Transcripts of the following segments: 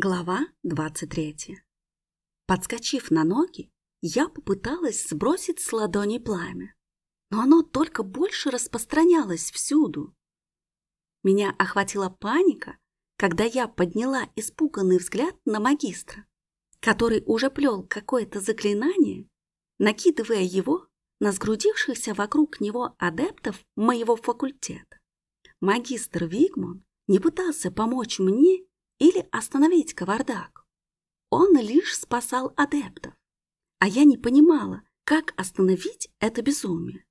Глава 23. Подскочив на ноги, я попыталась сбросить с ладони пламя, но оно только больше распространялось всюду. Меня охватила паника, когда я подняла испуганный взгляд на магистра, который уже плел какое-то заклинание, накидывая его на сгрудившихся вокруг него адептов моего факультета. Магистр Вигмон не пытался помочь мне или остановить кавардак. Он лишь спасал адептов, а я не понимала, как остановить это безумие.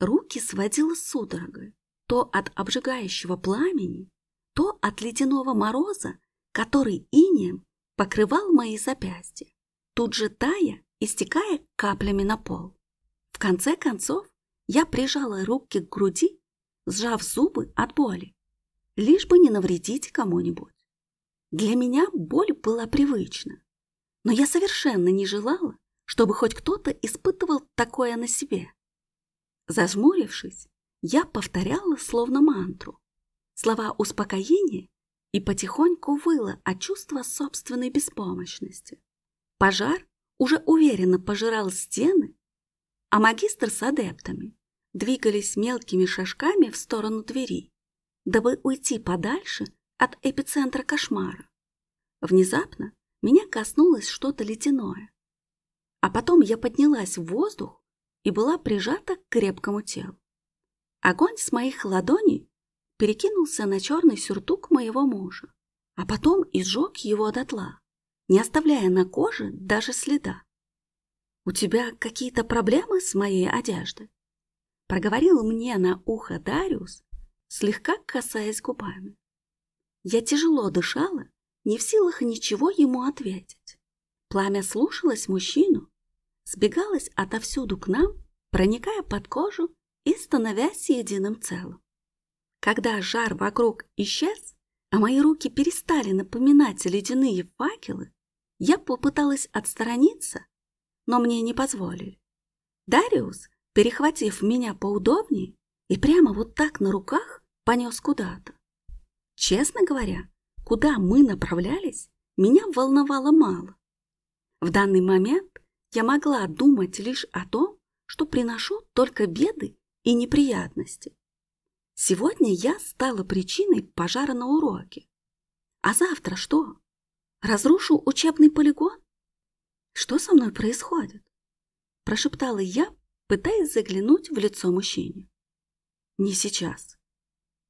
Руки сводило судорогой, то от обжигающего пламени, то от ледяного мороза, который инеем покрывал мои запястья, тут же тая и стекая каплями на пол. В конце концов, я прижала руки к груди, сжав зубы от боли, лишь бы не навредить кому-нибудь. Для меня боль была привычна, но я совершенно не желала, чтобы хоть кто-то испытывал такое на себе. Зажмурившись, я повторяла словно мантру слова успокоения и потихоньку выла от чувства собственной беспомощности. Пожар уже уверенно пожирал стены, а магистр с адептами двигались мелкими шажками в сторону двери, дабы уйти подальше от эпицентра кошмара. Внезапно меня коснулось что-то ледяное. А потом я поднялась в воздух и была прижата к крепкому телу. Огонь с моих ладоней перекинулся на черный сюртук моего мужа, а потом изжег его дотла, не оставляя на коже даже следа. «У тебя какие-то проблемы с моей одеждой?» Проговорил мне на ухо Дариус, слегка касаясь губами. Я тяжело дышала, не в силах ничего ему ответить. Пламя слушалось мужчину, сбегалось отовсюду к нам, проникая под кожу и становясь единым целым. Когда жар вокруг исчез, а мои руки перестали напоминать ледяные факелы, я попыталась отстраниться, но мне не позволили. Дариус, перехватив меня поудобнее и прямо вот так на руках, понес куда-то. Честно говоря, куда мы направлялись, меня волновало мало. В данный момент я могла думать лишь о том, что приношу только беды и неприятности. Сегодня я стала причиной пожара на уроке. А завтра что? Разрушу учебный полигон? Что со мной происходит? Прошептала я, пытаясь заглянуть в лицо мужчине. Не сейчас.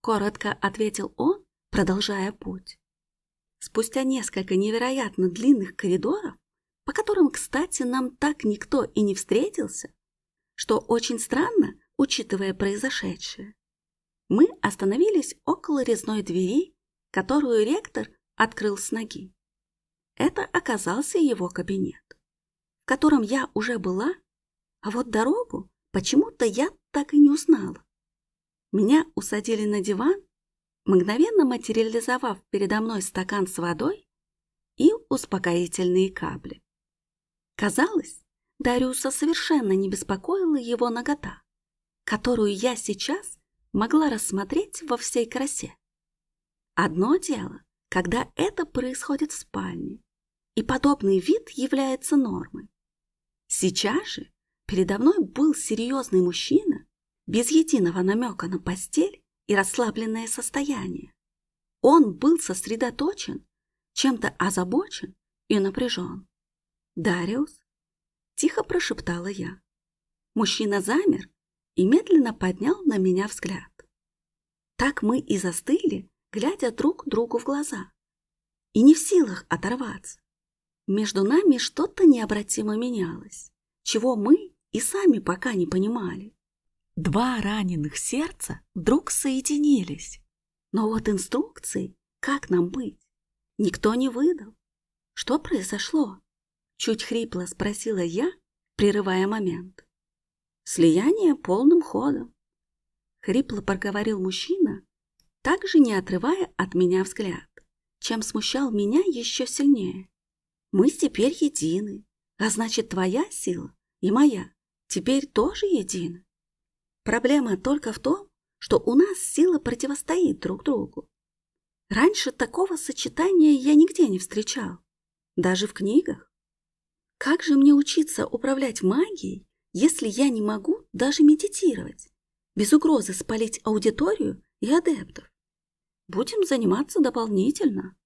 Коротко ответил он продолжая путь. Спустя несколько невероятно длинных коридоров, по которым, кстати, нам так никто и не встретился, что очень странно, учитывая произошедшее, мы остановились около резной двери, которую ректор открыл с ноги. Это оказался его кабинет, в котором я уже была, а вот дорогу почему-то я так и не узнала. Меня усадили на диван мгновенно материализовав передо мной стакан с водой и успокоительные капли. Казалось, Дариуса совершенно не беспокоила его нагота, которую я сейчас могла рассмотреть во всей красе. Одно дело, когда это происходит в спальне, и подобный вид является нормой. Сейчас же передо мной был серьезный мужчина, без единого намека на постель и расслабленное состояние. Он был сосредоточен, чем-то озабочен и напряжен. «Дариус?» – тихо прошептала я. Мужчина замер и медленно поднял на меня взгляд. Так мы и застыли, глядя друг другу в глаза. И не в силах оторваться. Между нами что-то необратимо менялось, чего мы и сами пока не понимали. Два раненых сердца вдруг соединились. Но вот инструкции, как нам быть, никто не выдал. Что произошло? Чуть хрипло спросила я, прерывая момент. Слияние полным ходом. Хрипло проговорил мужчина, также не отрывая от меня взгляд, чем смущал меня еще сильнее. Мы теперь едины, а значит твоя сила и моя теперь тоже едины. Проблема только в том, что у нас сила противостоит друг другу. Раньше такого сочетания я нигде не встречал, даже в книгах. Как же мне учиться управлять магией, если я не могу даже медитировать, без угрозы спалить аудиторию и адептов? Будем заниматься дополнительно.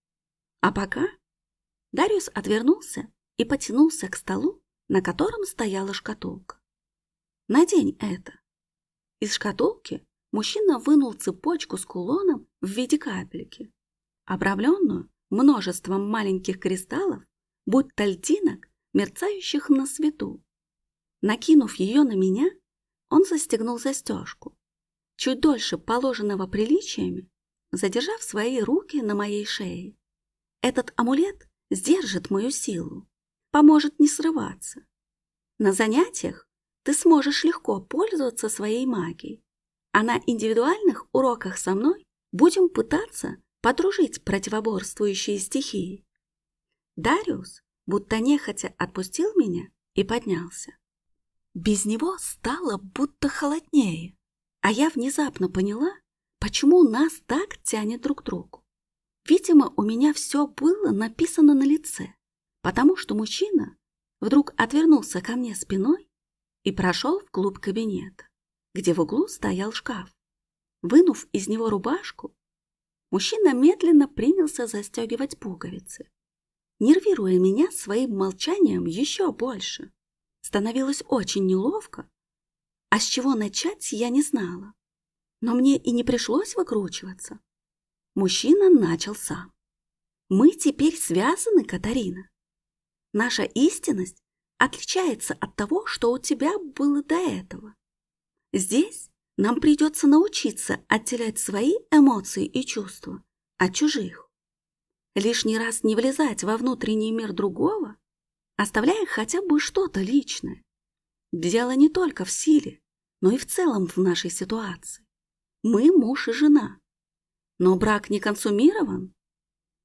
А пока Дариус отвернулся и потянулся к столу, на котором стояла шкатулка. «Надень это». Из шкатулки мужчина вынул цепочку с кулоном в виде капельки, обрамленную множеством маленьких кристаллов, будь то льдинок, мерцающих на свету. Накинув ее на меня, он застегнул застежку, чуть дольше положенного приличиями, задержав свои руки на моей шее. Этот амулет сдержит мою силу, поможет не срываться. На занятиях ты сможешь легко пользоваться своей магией, а на индивидуальных уроках со мной будем пытаться подружить противоборствующие стихии. Дариус будто нехотя отпустил меня и поднялся. Без него стало будто холоднее, а я внезапно поняла, почему нас так тянет друг к другу. Видимо, у меня все было написано на лице, потому что мужчина вдруг отвернулся ко мне спиной и прошел вглубь кабинета, где в углу стоял шкаф. Вынув из него рубашку, мужчина медленно принялся застегивать пуговицы, нервируя меня своим молчанием еще больше. Становилось очень неловко, а с чего начать я не знала. Но мне и не пришлось выкручиваться. Мужчина начал сам. Мы теперь связаны, Катарина. Наша истинность отличается от того, что у тебя было до этого. Здесь нам придется научиться отделять свои эмоции и чувства от чужих. Лишний раз не влезать во внутренний мир другого, оставляя хотя бы что-то личное. Дело не только в силе, но и в целом в нашей ситуации. Мы муж и жена. Но брак не консумирован.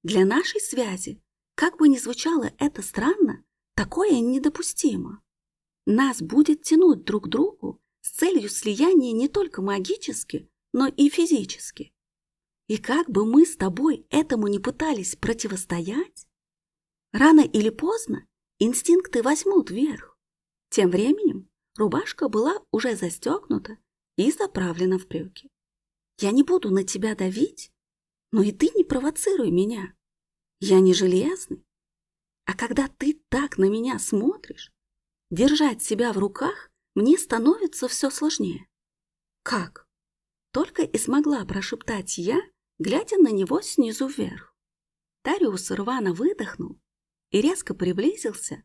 Для нашей связи, как бы ни звучало это странно, такое недопустимо. Нас будет тянуть друг к другу с целью слияния не только магически, но и физически. И как бы мы с тобой этому не пытались противостоять, рано или поздно инстинкты возьмут верх. Тем временем рубашка была уже застегнута и заправлена в брюки. Я не буду на тебя давить, но и ты не провоцируй меня. Я не железный. А когда ты так на меня смотришь, держать себя в руках мне становится все сложнее. Как? Только и смогла прошептать я, глядя на него снизу вверх. Тариус рвано выдохнул и резко приблизился,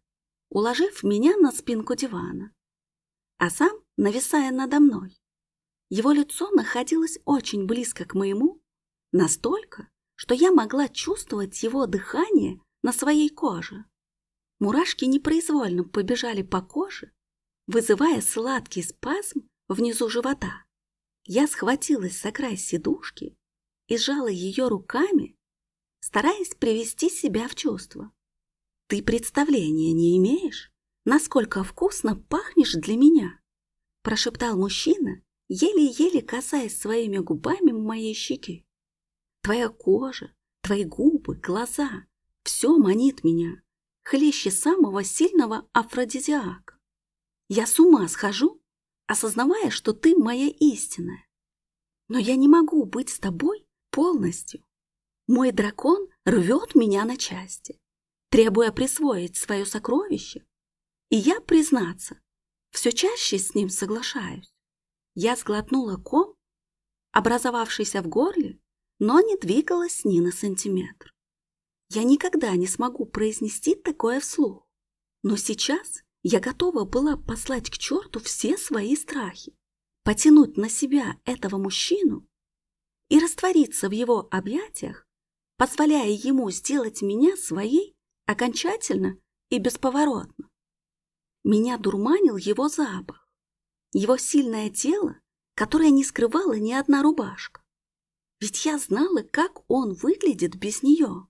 уложив меня на спинку дивана, а сам нависая надо мной. Его лицо находилось очень близко к моему, настолько, что я могла чувствовать его дыхание на своей коже. Мурашки непроизвольно побежали по коже, вызывая сладкий спазм внизу живота. Я схватилась за край сидушки и сжала ее руками, стараясь привести себя в чувство. Ты представления не имеешь, насколько вкусно пахнешь для меня, прошептал мужчина, еле-еле касаясь своими губами моей щеки. Твоя кожа, твои губы, глаза — все манит меня, хлеще самого сильного афродизиака. Я с ума схожу, осознавая, что ты моя истинная. Но я не могу быть с тобой полностью. Мой дракон рвет меня на части, требуя присвоить свое сокровище. И я, признаться, все чаще с ним соглашаюсь. Я сглотнула ком, образовавшийся в горле, но не двигалась ни на сантиметр. Я никогда не смогу произнести такое вслух. Но сейчас я готова была послать к черту все свои страхи, потянуть на себя этого мужчину и раствориться в его объятиях, позволяя ему сделать меня своей окончательно и бесповоротно. Меня дурманил его запах, его сильное тело, которое не скрывало ни одна рубашка. Ведь я знала, как он выглядит без нее.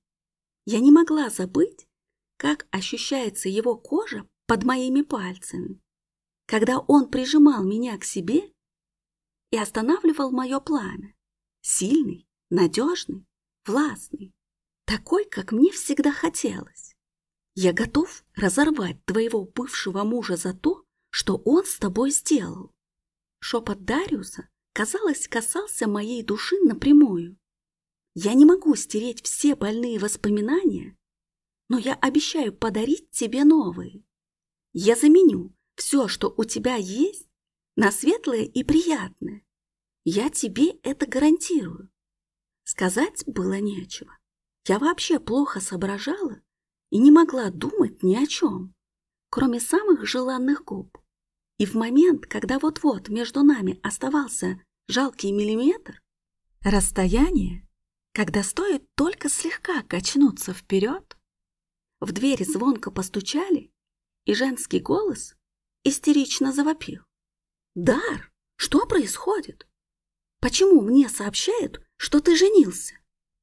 Я не могла забыть, как ощущается его кожа под моими пальцами, когда он прижимал меня к себе и останавливал мое пламя. Сильный, надежный, властный, такой, как мне всегда хотелось. Я готов разорвать твоего бывшего мужа за то, что он с тобой сделал. Шепот Дариуса, казалось, касался моей души напрямую. Я не могу стереть все больные воспоминания, но я обещаю подарить тебе новые. Я заменю все, что у тебя есть, на светлое и приятное. Я тебе это гарантирую. Сказать было нечего. Я вообще плохо соображала и не могла думать ни о чем, кроме самых желанных губ. И в момент, когда вот-вот между нами оставался жалкий миллиметр, расстояние, когда стоит только слегка качнуться вперед, в дверь звонко постучали, и женский голос истерично завопил. «Дар, что происходит? Почему мне сообщают, что ты женился?»